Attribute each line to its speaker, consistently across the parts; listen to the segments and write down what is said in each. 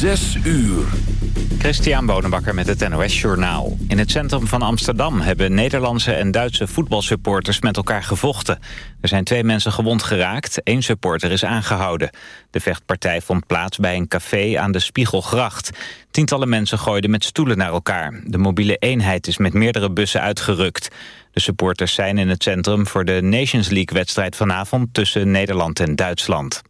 Speaker 1: Zes uur.
Speaker 2: Christian Bonenbakker met het NOS Journaal. In het centrum van Amsterdam hebben Nederlandse en Duitse voetbalsupporters met elkaar gevochten. Er zijn twee mensen gewond geraakt, één supporter is aangehouden. De vechtpartij vond plaats bij een café aan de Spiegelgracht. Tientallen mensen gooiden met stoelen naar elkaar. De mobiele eenheid is met meerdere bussen uitgerukt. De supporters zijn in het centrum voor de Nations League-wedstrijd vanavond tussen Nederland en Duitsland.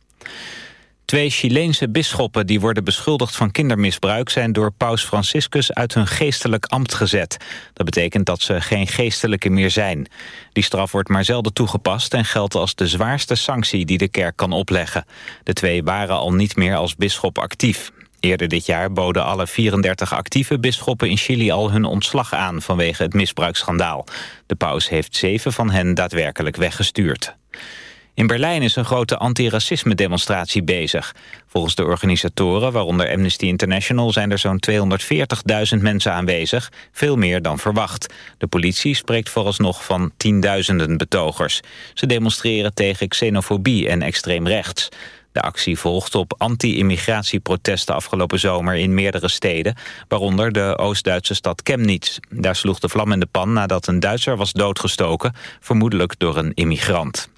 Speaker 2: Twee Chileense bisschoppen die worden beschuldigd van kindermisbruik... zijn door paus Franciscus uit hun geestelijk ambt gezet. Dat betekent dat ze geen geestelijke meer zijn. Die straf wordt maar zelden toegepast... en geldt als de zwaarste sanctie die de kerk kan opleggen. De twee waren al niet meer als bisschop actief. Eerder dit jaar boden alle 34 actieve bisschoppen in Chili al hun ontslag aan vanwege het misbruiksschandaal. De paus heeft zeven van hen daadwerkelijk weggestuurd. In Berlijn is een grote antiracisme-demonstratie bezig. Volgens de organisatoren, waaronder Amnesty International... zijn er zo'n 240.000 mensen aanwezig, veel meer dan verwacht. De politie spreekt vooralsnog van tienduizenden betogers. Ze demonstreren tegen xenofobie en extreem rechts. De actie volgt op anti-immigratieprotesten afgelopen zomer in meerdere steden, waaronder de Oost-Duitse stad Chemnitz. Daar sloeg de vlam in de pan nadat een Duitser was doodgestoken, vermoedelijk door een immigrant.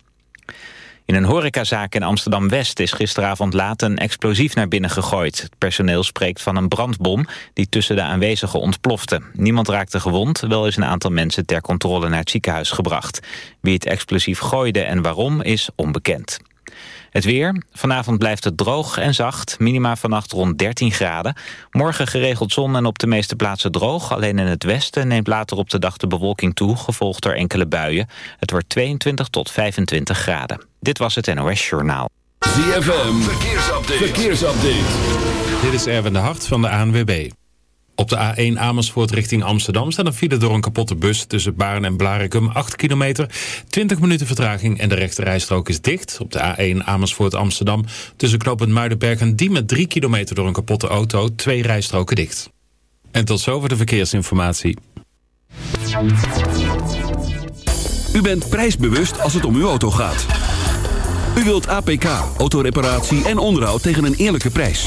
Speaker 2: In een horecazaak in Amsterdam-West is gisteravond laat een explosief naar binnen gegooid. Het personeel spreekt van een brandbom die tussen de aanwezigen ontplofte. Niemand raakte gewond, wel is een aantal mensen ter controle naar het ziekenhuis gebracht. Wie het explosief gooide en waarom is onbekend. Het weer. Vanavond blijft het droog en zacht. Minima vannacht rond 13 graden. Morgen geregeld zon en op de meeste plaatsen droog. Alleen in het westen neemt later op de dag de bewolking toe... gevolgd door enkele buien. Het wordt 22 tot 25 graden. Dit was het NOS Journaal.
Speaker 1: ZFM. Verkeersupdate. Verkeersupdate.
Speaker 3: Dit is Erwin de Hart van de ANWB. Op de A1 Amersfoort richting Amsterdam staat een file door een kapotte bus tussen Baarn en Blarikum 8 kilometer. 20 minuten vertraging en de rechte rijstrook is dicht. Op de A1 Amersfoort Amsterdam tussen knooppunt Muidenberg en Diemen 3 kilometer door een kapotte auto. Twee rijstroken dicht. En tot zover de verkeersinformatie.
Speaker 1: U bent prijsbewust als het om uw auto gaat. U wilt APK, autoreparatie en onderhoud tegen een eerlijke prijs.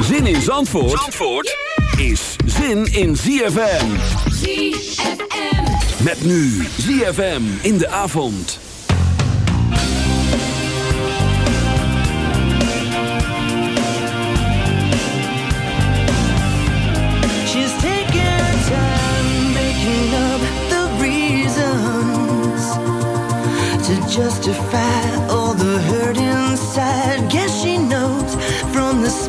Speaker 1: Zin in Zandvoort, Zandvoort is zin in ZFM.
Speaker 4: ZFM.
Speaker 1: Met nu ZFM in de avond.
Speaker 5: She's taking her time making up the reasons to justify all the hurt inside.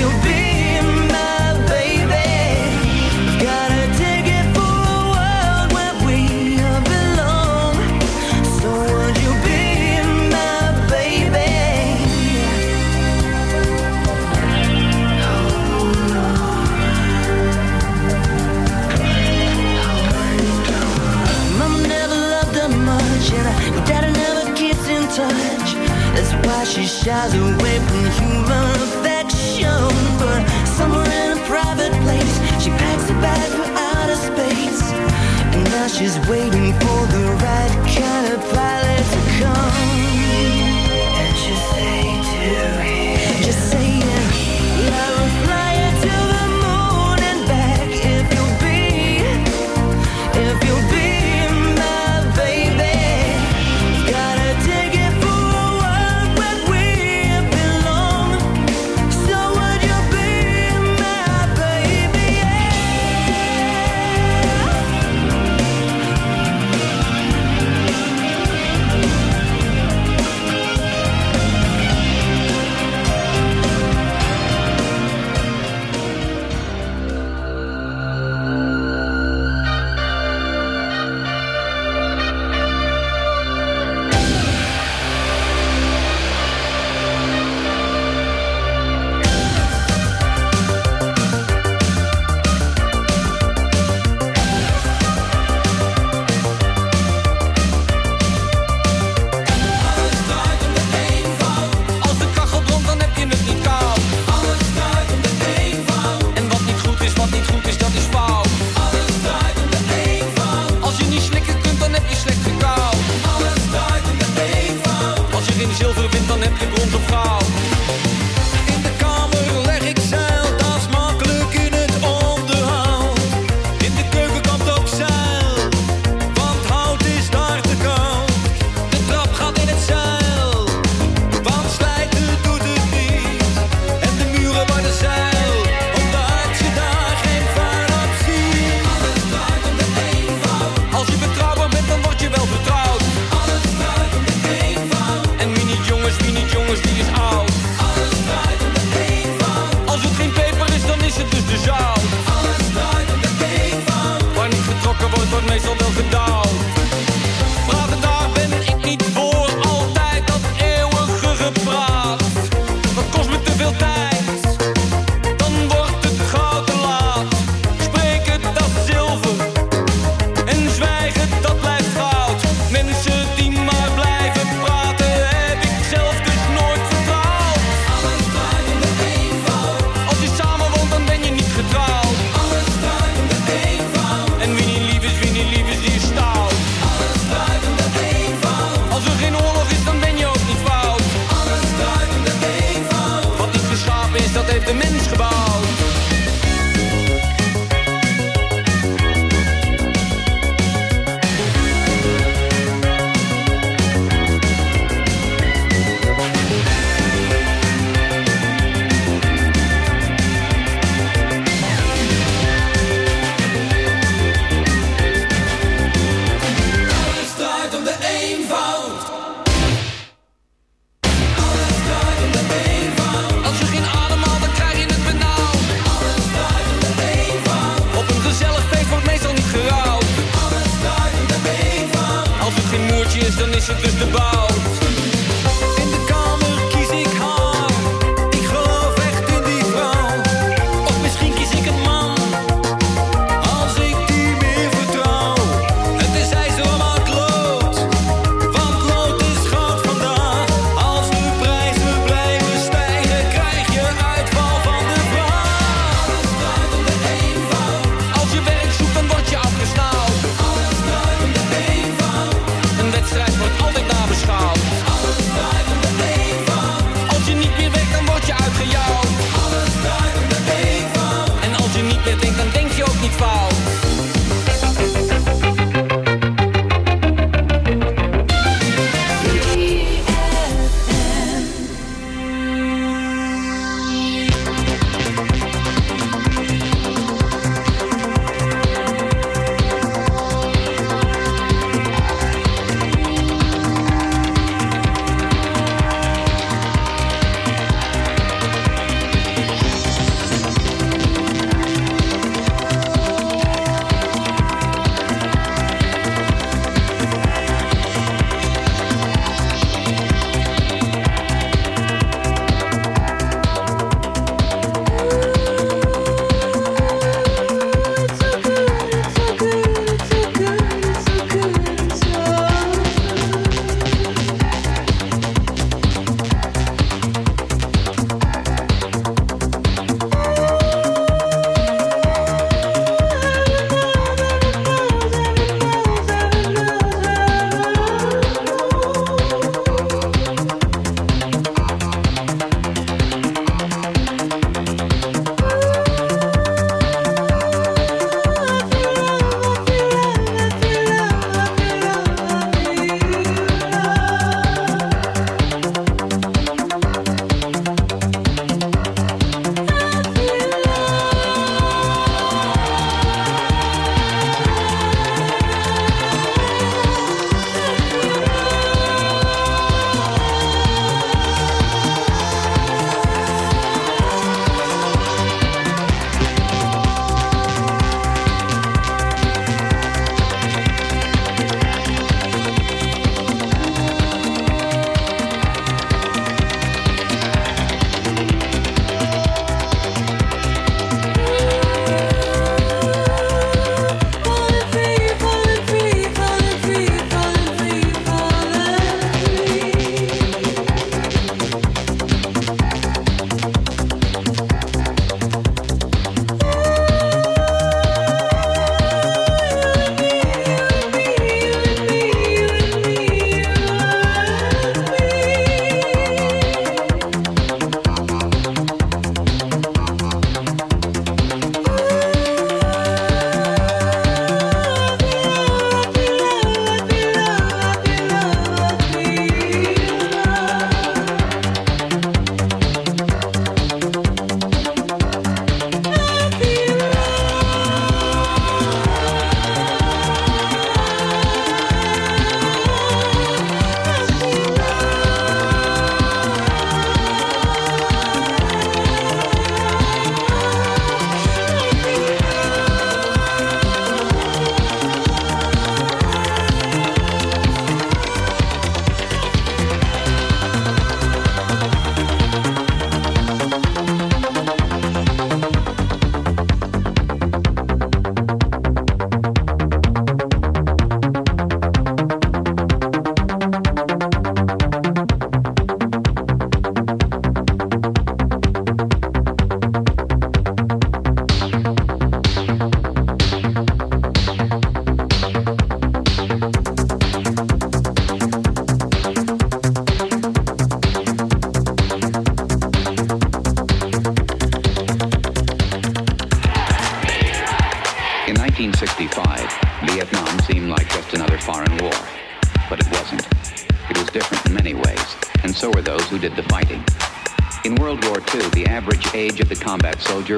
Speaker 5: you'll be
Speaker 6: işler moertje is, dan is het dus de bout.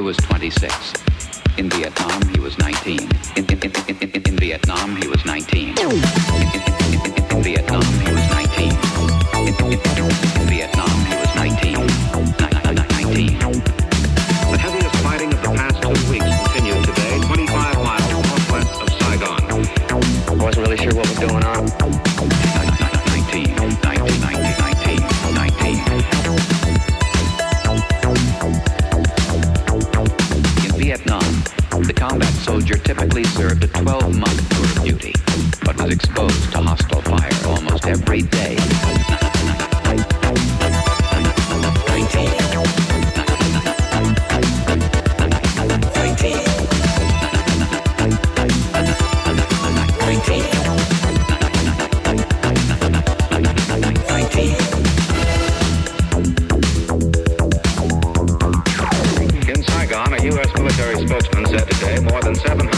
Speaker 7: Was Seven.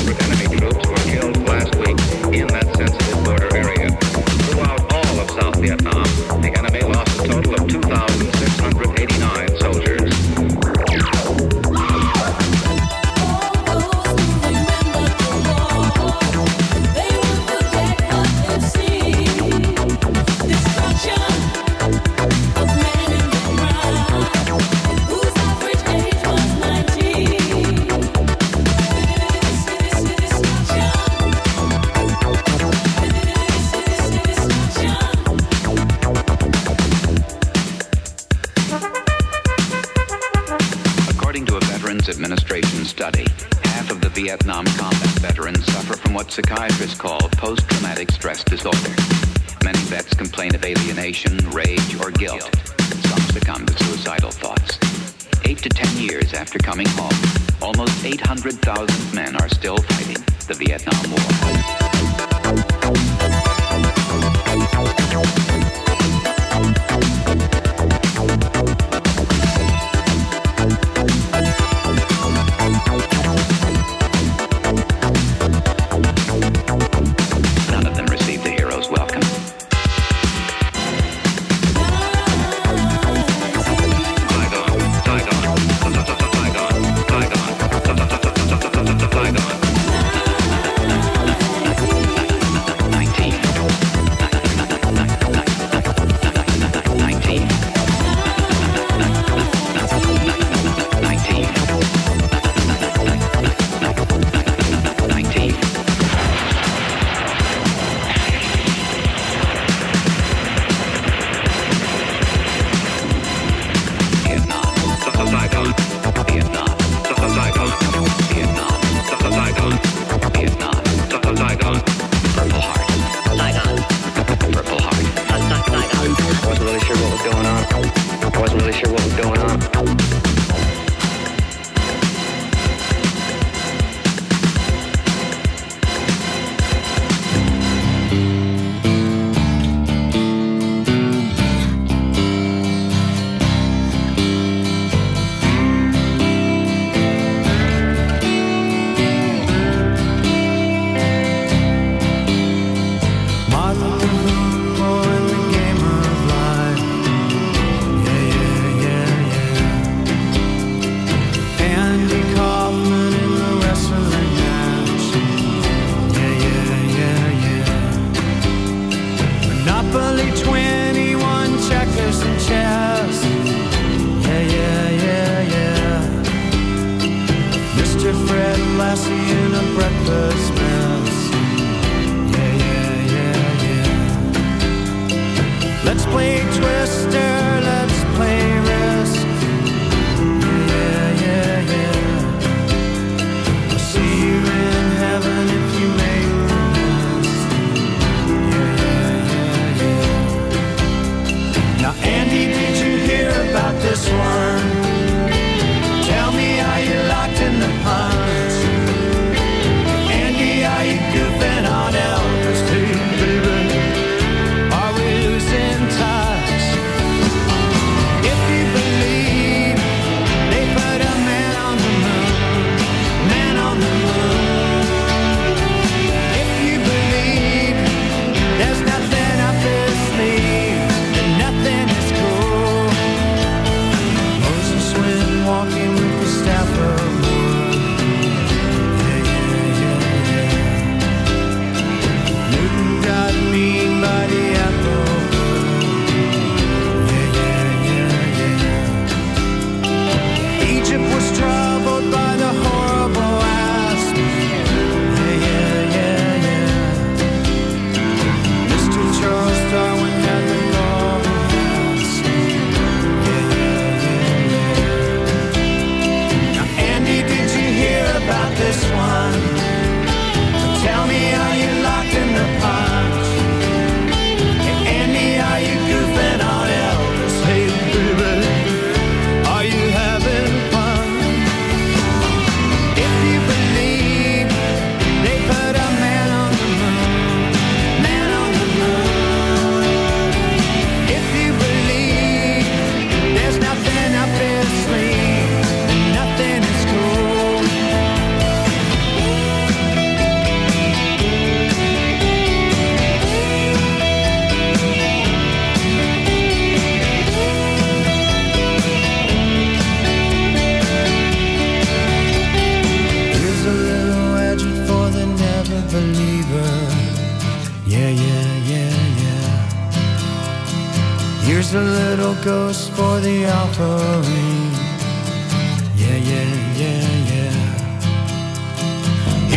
Speaker 7: Coming home, almost 800,000 men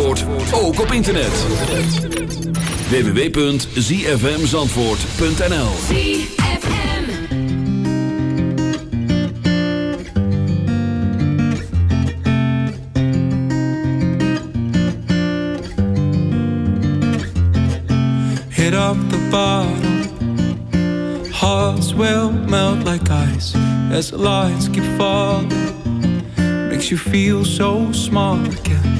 Speaker 8: Zandvoort, ook op internet. www.zfmzandvoort.nl
Speaker 9: hit up the bottom. Hearts will melt like ice as the lights keep falling. Makes you feel so small again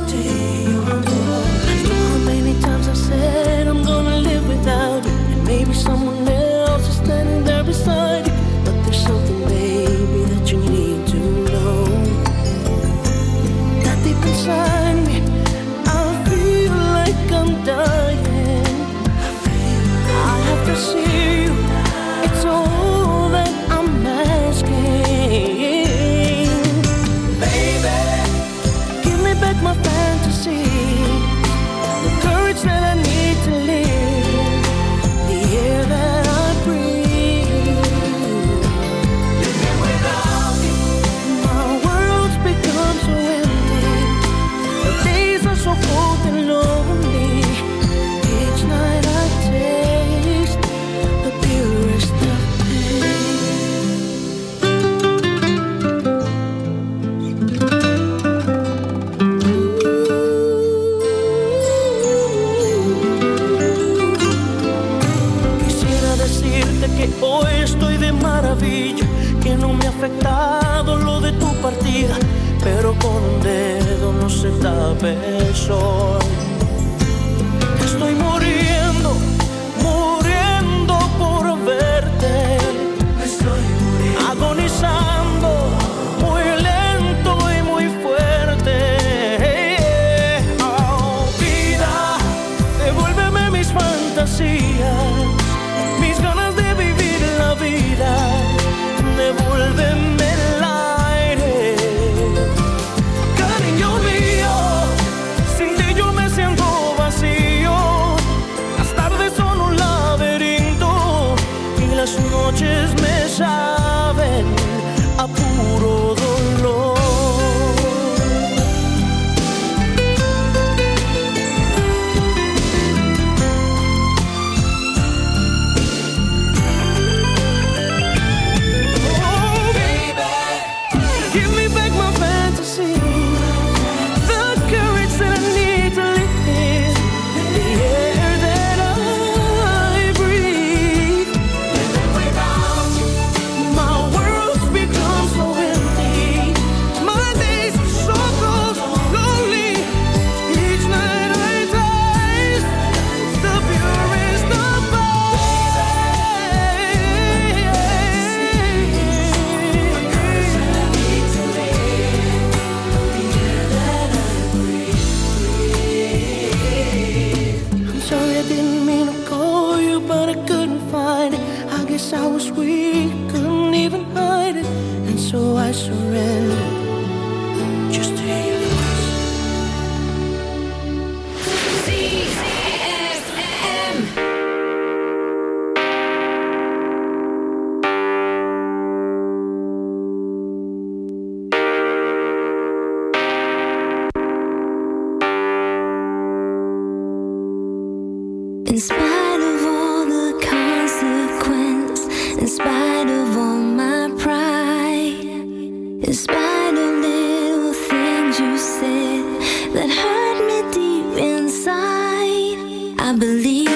Speaker 10: you
Speaker 11: said that hurt me deep inside. I believe.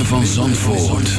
Speaker 8: Van Zandvoort.